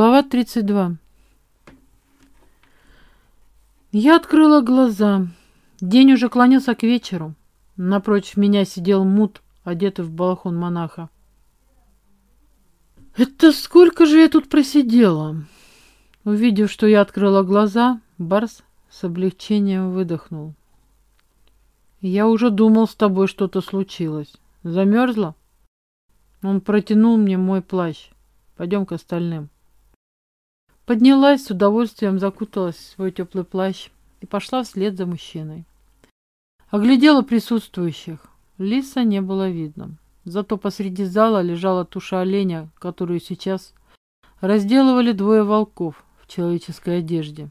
Глава 32. Я открыла глаза. День уже клонился к вечеру. Напротив меня сидел мут, одетый в балахон монаха. «Это сколько же я тут просидела?» Увидев, что я открыла глаза, Барс с облегчением выдохнул. «Я уже думал, с тобой что-то случилось. Замерзла?» Он протянул мне мой плащ. «Пойдем к остальным». Поднялась, с удовольствием закуталась в свой теплый плащ и пошла вслед за мужчиной. Оглядела присутствующих. Лиса не было видно. Зато посреди зала лежала туша оленя, которую сейчас разделывали двое волков в человеческой одежде.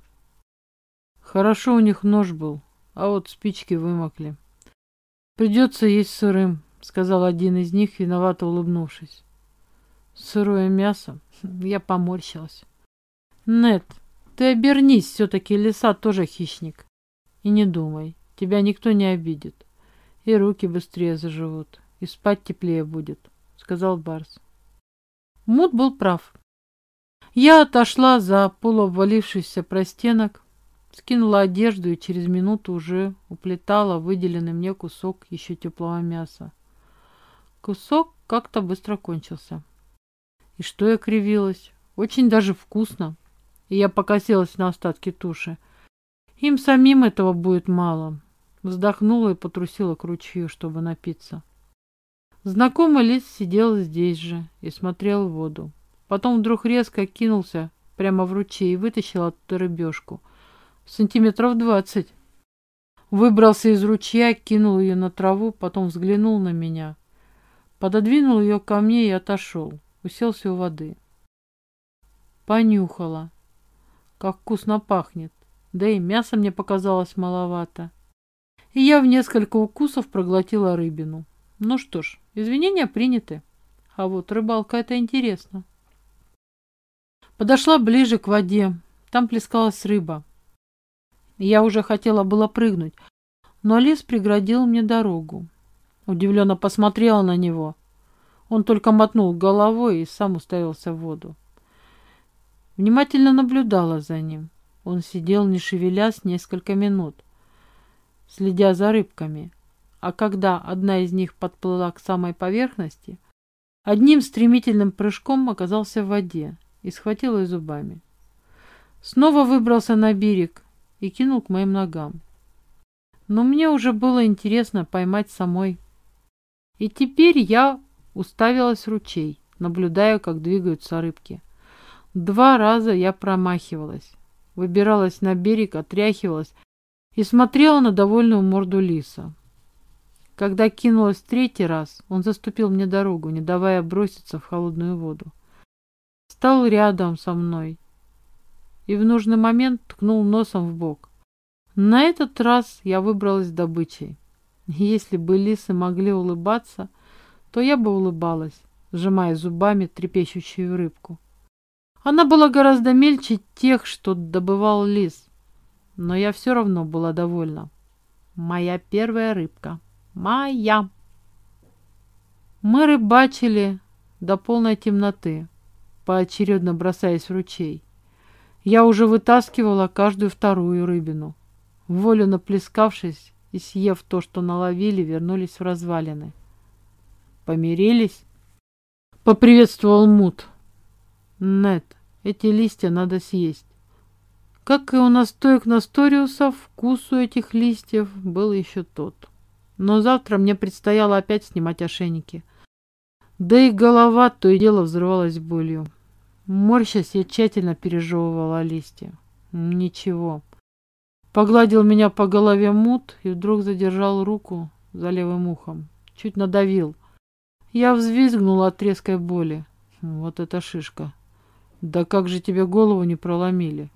Хорошо у них нож был, а вот спички вымокли. «Придется есть сырым», — сказал один из них, виновато улыбнувшись. «Сырое мясо?» Я поморщилась. Нет, ты обернись, все-таки лиса тоже хищник. И не думай, тебя никто не обидит. И руки быстрее заживут, и спать теплее будет, сказал Барс. Мут был прав. Я отошла за полуобвалившийся простенок, скинула одежду и через минуту уже уплетала выделенный мне кусок еще теплого мяса. Кусок как-то быстро кончился. И что я кривилась? Очень даже вкусно и я покосилась на остатки туши. Им самим этого будет мало. Вздохнула и потрусила к ручью, чтобы напиться. Знакомый лис сидел здесь же и смотрел в воду. Потом вдруг резко кинулся прямо в ручей и вытащил оттуда рыбешку. Сантиметров двадцать. Выбрался из ручья, кинул ее на траву, потом взглянул на меня. Пододвинул ее ко мне и отошел. Уселся у воды. Понюхала. Как вкусно пахнет. Да и мяса мне показалось маловато. И я в несколько укусов проглотила рыбину. Ну что ж, извинения приняты. А вот рыбалка это интересно. Подошла ближе к воде. Там плескалась рыба. Я уже хотела было прыгнуть, но лис преградил мне дорогу. Удивленно посмотрела на него. Он только мотнул головой и сам уставился в воду. Внимательно наблюдала за ним. Он сидел, не шевелясь, несколько минут, следя за рыбками. А когда одна из них подплыла к самой поверхности, одним стремительным прыжком оказался в воде и схватил ее зубами. Снова выбрался на берег и кинул к моим ногам. Но мне уже было интересно поймать самой. И теперь я уставилась в ручей, наблюдая, как двигаются рыбки. Два раза я промахивалась, выбиралась на берег, отряхивалась и смотрела на довольную морду лиса. Когда кинулась третий раз, он заступил мне дорогу, не давая броситься в холодную воду. Стал рядом со мной и в нужный момент ткнул носом в бок. На этот раз я выбралась добычей. Если бы лисы могли улыбаться, то я бы улыбалась, сжимая зубами трепещущую рыбку. Она была гораздо мельче тех, что добывал лис. Но я все равно была довольна. Моя первая рыбка. Моя. Мы рыбачили до полной темноты, поочередно бросаясь в ручей. Я уже вытаскивала каждую вторую рыбину. Волю наплескавшись и съев то, что наловили, вернулись в развалины. Помирились? Поприветствовал Мут. Нет, эти листья надо съесть. Как и у настоек Насториуса, вкус у этих листьев был еще тот. Но завтра мне предстояло опять снимать ошейники. Да и голова то и дело взрывалась болью. Морщась, я тщательно пережевывала листья. Ничего. Погладил меня по голове мут и вдруг задержал руку за левым ухом. Чуть надавил. Я взвизгнула от резкой боли. Вот эта шишка. Да как же тебе голову не проломили?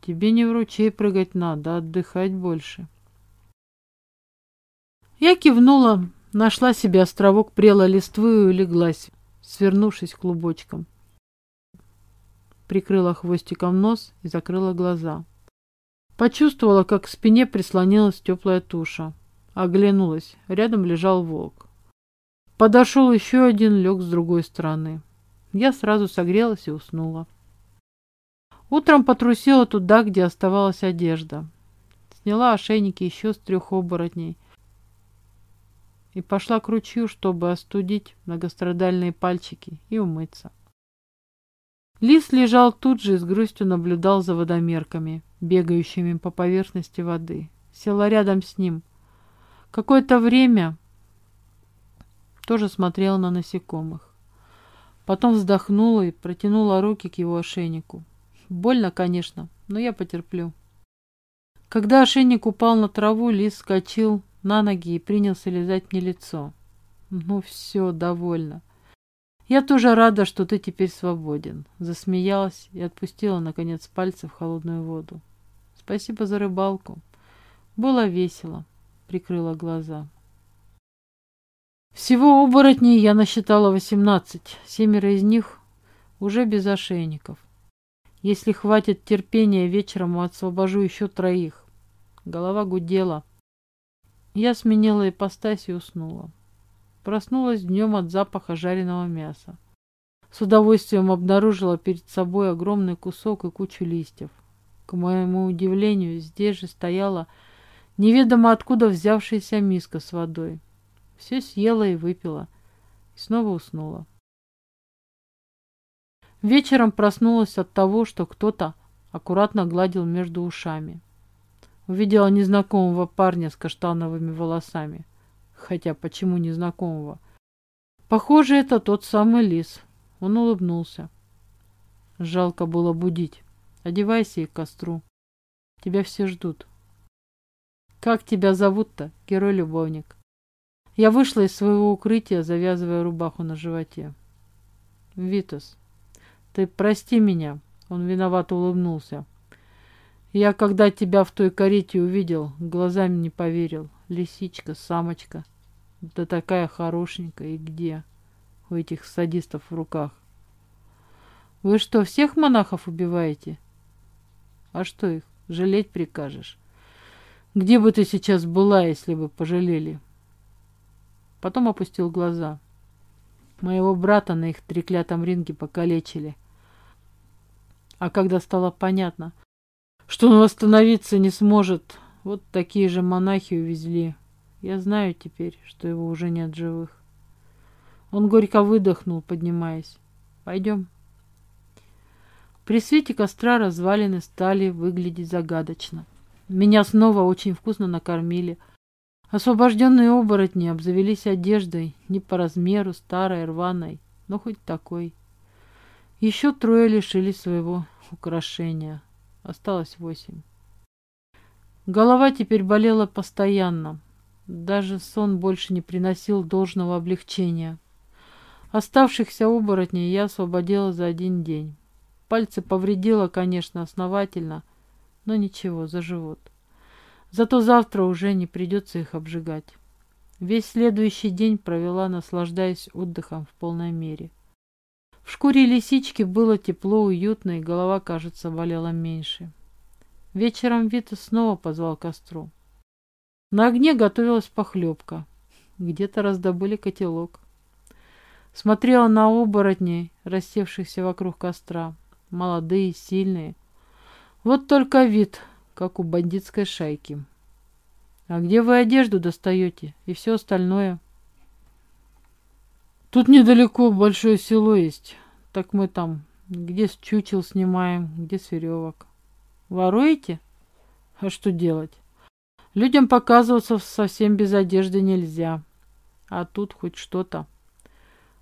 Тебе не в ручей прыгать надо, а отдыхать больше. Я кивнула, нашла себе островок прела листвы и улеглась, свернувшись клубочком. Прикрыла хвостиком нос и закрыла глаза. Почувствовала, как к спине прислонилась теплая туша. Оглянулась. Рядом лежал волк. Подошел еще один, лег с другой стороны. Я сразу согрелась и уснула. Утром потрусила туда, где оставалась одежда. Сняла ошейники еще с трех оборотней и пошла к ручью, чтобы остудить многострадальные пальчики и умыться. Лис лежал тут же и с грустью наблюдал за водомерками, бегающими по поверхности воды. Села рядом с ним. Какое-то время тоже смотрела на насекомых. Потом вздохнула и протянула руки к его ошейнику. Больно, конечно, но я потерплю. Когда ошейник упал на траву, лис вскочил на ноги и принялся лизать мне лицо. Ну все, довольно. Я тоже рада, что ты теперь свободен. Засмеялась и отпустила, наконец, пальцы в холодную воду. Спасибо за рыбалку. Было весело. Прикрыла глаза. Всего оборотней я насчитала восемнадцать. Семеро из них уже без ошейников. Если хватит терпения, вечером освобожу еще троих. Голова гудела. Я сменила ипостась и уснула. Проснулась днем от запаха жареного мяса. С удовольствием обнаружила перед собой огромный кусок и кучу листьев. К моему удивлению, здесь же стояла неведомо откуда взявшаяся миска с водой. Все съела и выпила. И снова уснула. Вечером проснулась от того, что кто-то аккуратно гладил между ушами. Увидела незнакомого парня с каштановыми волосами. Хотя почему незнакомого? Похоже, это тот самый лис. Он улыбнулся. Жалко было будить. Одевайся и к костру. Тебя все ждут. Как тебя зовут-то, герой-любовник? Я вышла из своего укрытия, завязывая рубаху на животе. Витас, ты прости меня. Он виновато улыбнулся. Я, когда тебя в той карете увидел, глазами не поверил. Лисичка, самочка. Да такая хорошенькая. И где? У этих садистов в руках. Вы что, всех монахов убиваете? А что их, жалеть прикажешь? Где бы ты сейчас была, если бы пожалели? Потом опустил глаза. Моего брата на их треклятом ринге покалечили. А когда стало понятно, что он восстановиться не сможет. Вот такие же монахи увезли. Я знаю теперь, что его уже нет живых. Он горько выдохнул, поднимаясь. Пойдем. При свете костра развалины стали выглядеть загадочно. Меня снова очень вкусно накормили. Освобожденные оборотни обзавелись одеждой, не по размеру, старой, рваной, но хоть такой. Еще трое лишились своего украшения. Осталось восемь. Голова теперь болела постоянно. Даже сон больше не приносил должного облегчения. Оставшихся оборотней я освободила за один день. Пальцы повредила, конечно, основательно, но ничего, заживут. Зато завтра уже не придется их обжигать. Весь следующий день провела, наслаждаясь отдыхом в полной мере. В шкуре лисички было тепло, уютно, и голова, кажется, болела меньше. Вечером Вита снова позвал костру. На огне готовилась похлебка. Где-то раздобыли котелок. Смотрела на оборотней, рассевшихся вокруг костра. Молодые, сильные. Вот только вид, как у бандитской шайки. А где вы одежду достаете и все остальное? Тут недалеко большое село есть. Так мы там, где с чучел снимаем, где с веревок. Воруете? А что делать? Людям показываться совсем без одежды нельзя. А тут хоть что-то.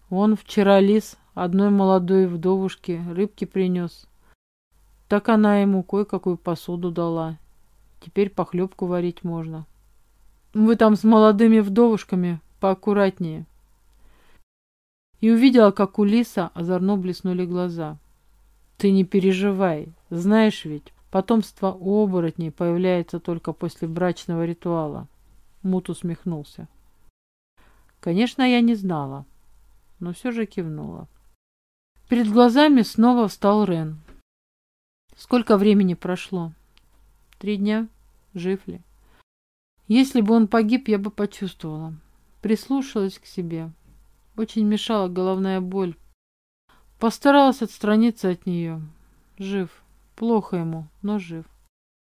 Он вчера лис одной молодой вдовушке рыбки принес. Так она ему кое-какую посуду дала. Теперь похлебку варить можно. Вы там с молодыми вдовушками поаккуратнее и увидела, как у Лиса озорно блеснули глаза. «Ты не переживай, знаешь ведь, потомство у оборотней появляется только после брачного ритуала». Мут усмехнулся. Конечно, я не знала, но все же кивнула. Перед глазами снова встал Рен. Сколько времени прошло? Три дня? Жив ли? Если бы он погиб, я бы почувствовала. Прислушалась к себе. Очень мешала головная боль. Постаралась отстраниться от нее. Жив. Плохо ему, но жив.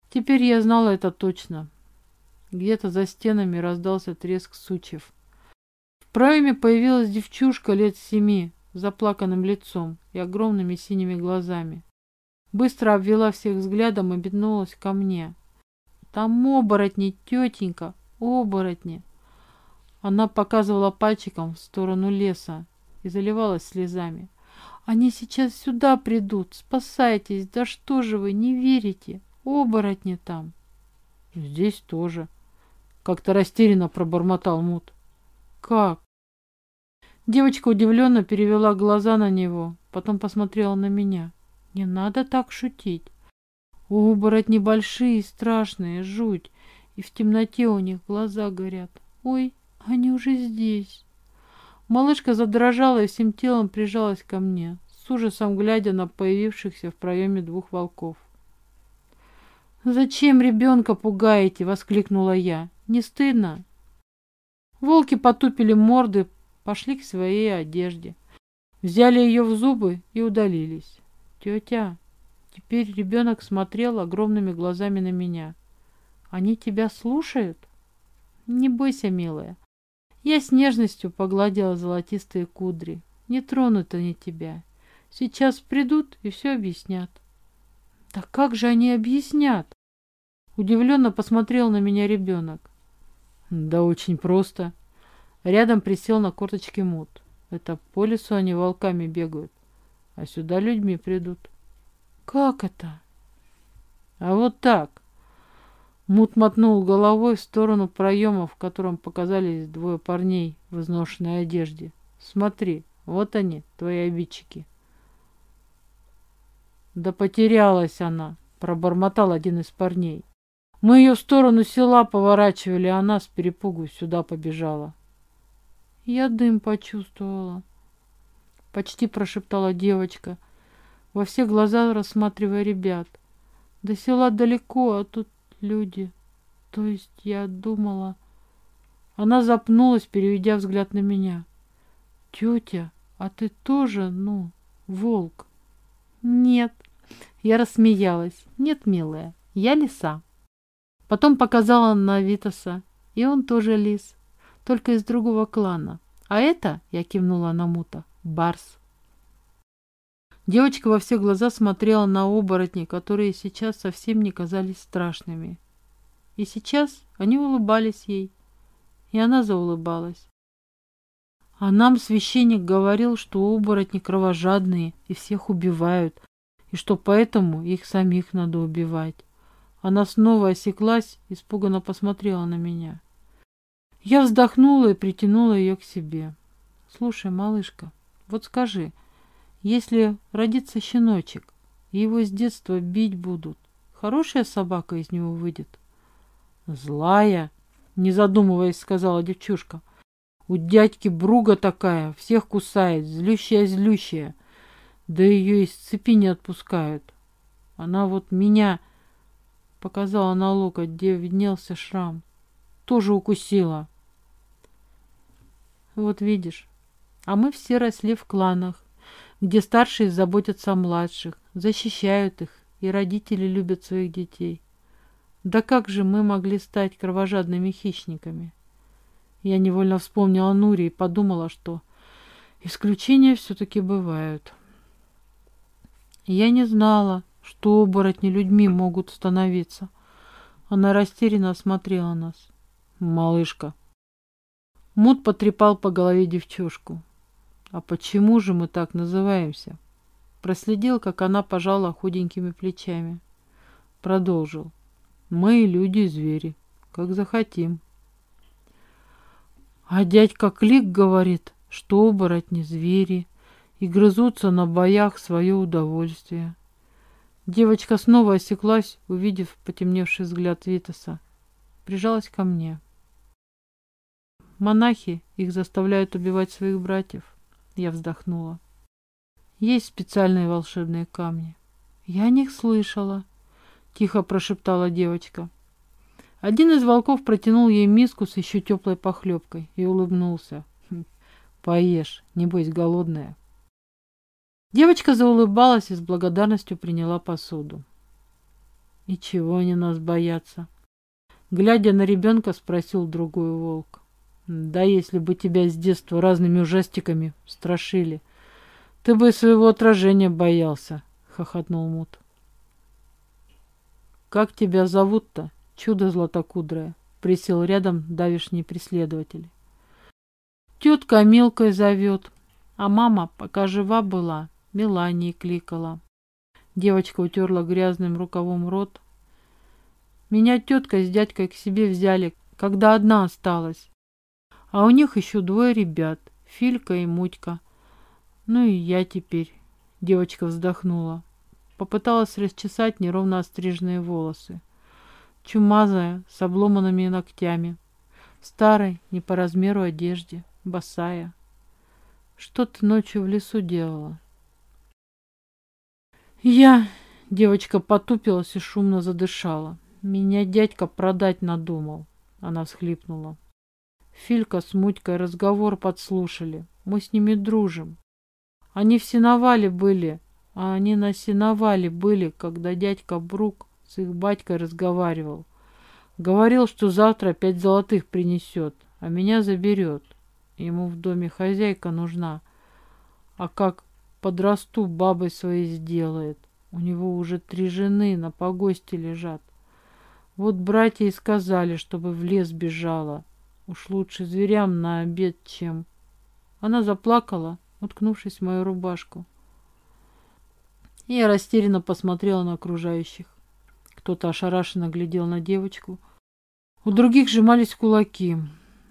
Теперь я знала это точно. Где-то за стенами раздался треск сучьев. В проеме появилась девчушка лет семи, с заплаканным лицом и огромными синими глазами. Быстро обвела всех взглядом и метнулась ко мне. «Там оборотни, тетенька, оборотни!» Она показывала пальчиком в сторону леса и заливалась слезами. «Они сейчас сюда придут, спасайтесь, да что же вы, не верите? Оборотни там!» «Здесь тоже!» Как-то растерянно пробормотал Мут. Как? Девочка удивленно перевела глаза на него, потом посмотрела на меня. Не надо так шутить. Оборотни большие, страшные, жуть. И в темноте у них глаза горят. Ой, они уже здесь. Малышка задрожала и всем телом прижалась ко мне, с ужасом глядя на появившихся в проеме двух волков. «Зачем ребенка пугаете?» — воскликнула я. «Не стыдно?» Волки потупили морды, пошли к своей одежде. Взяли ее в зубы и удалились. «Тетя!» Теперь ребенок смотрел огромными глазами на меня. «Они тебя слушают?» «Не бойся, милая». Я с нежностью погладила золотистые кудри. «Не тронут они тебя. Сейчас придут и все объяснят». «Да как же они объяснят?» Удивленно посмотрел на меня ребенок. «Да очень просто». Рядом присел на корточки мут. «Это по лесу они волками бегают, а сюда людьми придут». «Как это?» «А вот так». Мут мотнул головой в сторону проема, в котором показались двое парней в изношенной одежде. «Смотри, вот они, твои обидчики». «Да потерялась она», — пробормотал один из парней. «Мы ее в сторону села поворачивали, а она с перепугу сюда побежала». «Я дым почувствовала», — почти прошептала девочка, во все глаза рассматривая ребят. «До села далеко, а тут люди. То есть я думала...» Она запнулась, переведя взгляд на меня. «Тетя, а ты тоже, ну, волк?» «Нет». Я рассмеялась. «Нет, милая, я лиса». Потом показала на Витаса, и он тоже лис, только из другого клана. А это, я кивнула на Мута, Барс. Девочка во все глаза смотрела на оборотни, которые сейчас совсем не казались страшными. И сейчас они улыбались ей, и она заулыбалась. А нам священник говорил, что оборотни кровожадные и всех убивают, и что поэтому их самих надо убивать. Она снова осеклась, испуганно посмотрела на меня. Я вздохнула и притянула ее к себе. «Слушай, малышка, вот скажи, если родится щеночек, и его с детства бить будут, хорошая собака из него выйдет?» «Злая», — не задумываясь, сказала девчушка. У дядьки Бруга такая, всех кусает, злющая-злющая. Да ее из цепи не отпускают. Она вот меня, показала на локоть, где виднелся шрам, тоже укусила. Вот видишь, а мы все росли в кланах, где старшие заботятся о младших, защищают их, и родители любят своих детей. Да как же мы могли стать кровожадными хищниками? Я невольно вспомнила Нури и подумала, что исключения все-таки бывают. Я не знала, что оборотни людьми могут становиться. Она растерянно осмотрела нас. Малышка. Мут потрепал по голове девчушку. А почему же мы так называемся? Проследил, как она пожала худенькими плечами. Продолжил. Мы люди и звери, как захотим. А дядька Клик говорит, что оборотни звери и грызутся на боях свое удовольствие. Девочка снова осеклась, увидев потемневший взгляд Витаса. Прижалась ко мне. Монахи их заставляют убивать своих братьев. Я вздохнула. Есть специальные волшебные камни. Я о них слышала, тихо прошептала девочка. Один из волков протянул ей миску с еще теплой похлебкой и улыбнулся. «Хм, «Поешь, небось голодная». Девочка заулыбалась и с благодарностью приняла посуду. «И чего они нас боятся?» Глядя на ребенка, спросил другой волк. «Да если бы тебя с детства разными ужастиками страшили, ты бы своего отражения боялся», — хохотнул Мут. «Как тебя зовут-то, чудо златокудрое?» — присел рядом давишний преследователь. «Тетка Милкой зовет, а мама, пока жива была, Меланией кликала». Девочка утерла грязным рукавом рот. «Меня тетка с дядькой к себе взяли, когда одна осталась. А у них еще двое ребят, Филька и Мутька. Ну и я теперь». Девочка вздохнула. Попыталась расчесать неровно остриженные волосы. Чумазая, с обломанными ногтями. Старой, не по размеру одежде, босая. Что ты ночью в лесу делала? Я... Девочка потупилась и шумно задышала. Меня дядька продать надумал. Она всхлипнула. Филька с Мутькой разговор подслушали. Мы с ними дружим. Они в сеновале были, а они на сеновале были, когда дядька Брук с их батькой разговаривал. Говорил, что завтра пять золотых принесет, а меня заберет. Ему в доме хозяйка нужна. А как подрасту, бабой своей сделает. У него уже три жены на погосте лежат. Вот братья и сказали, чтобы в лес бежала. Уж лучше зверям на обед, чем... Она заплакала, уткнувшись в мою рубашку. Я растерянно посмотрела на окружающих. Кто-то ошарашенно глядел на девочку. У других сжимались кулаки.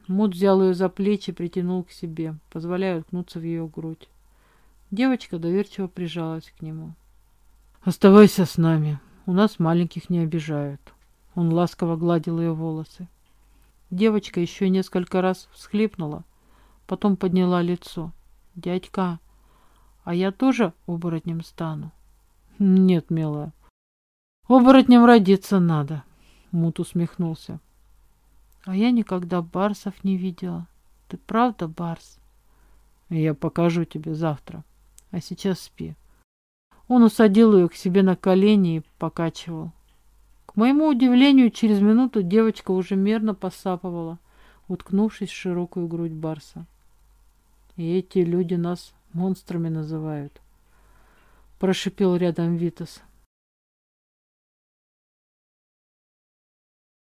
Мут взял ее за плечи, притянул к себе, позволяя уткнуться в ее грудь. Девочка доверчиво прижалась к нему. «Оставайся с нами. У нас маленьких не обижают». Он ласково гладил ее волосы. Девочка еще несколько раз всхлипнула, потом подняла лицо. «Дядька, а я тоже оборотнем стану?» «Нет, милая, оборотнем родиться надо», — Мут усмехнулся. «А я никогда барсов не видела. Ты правда барс?» «Я покажу тебе завтра, а сейчас спи». Он усадил ее к себе на колени и покачивал. К моему удивлению, через минуту девочка уже мерно посапывала, уткнувшись в широкую грудь Барса. И эти люди нас монстрами называют. Прошипел рядом Витас.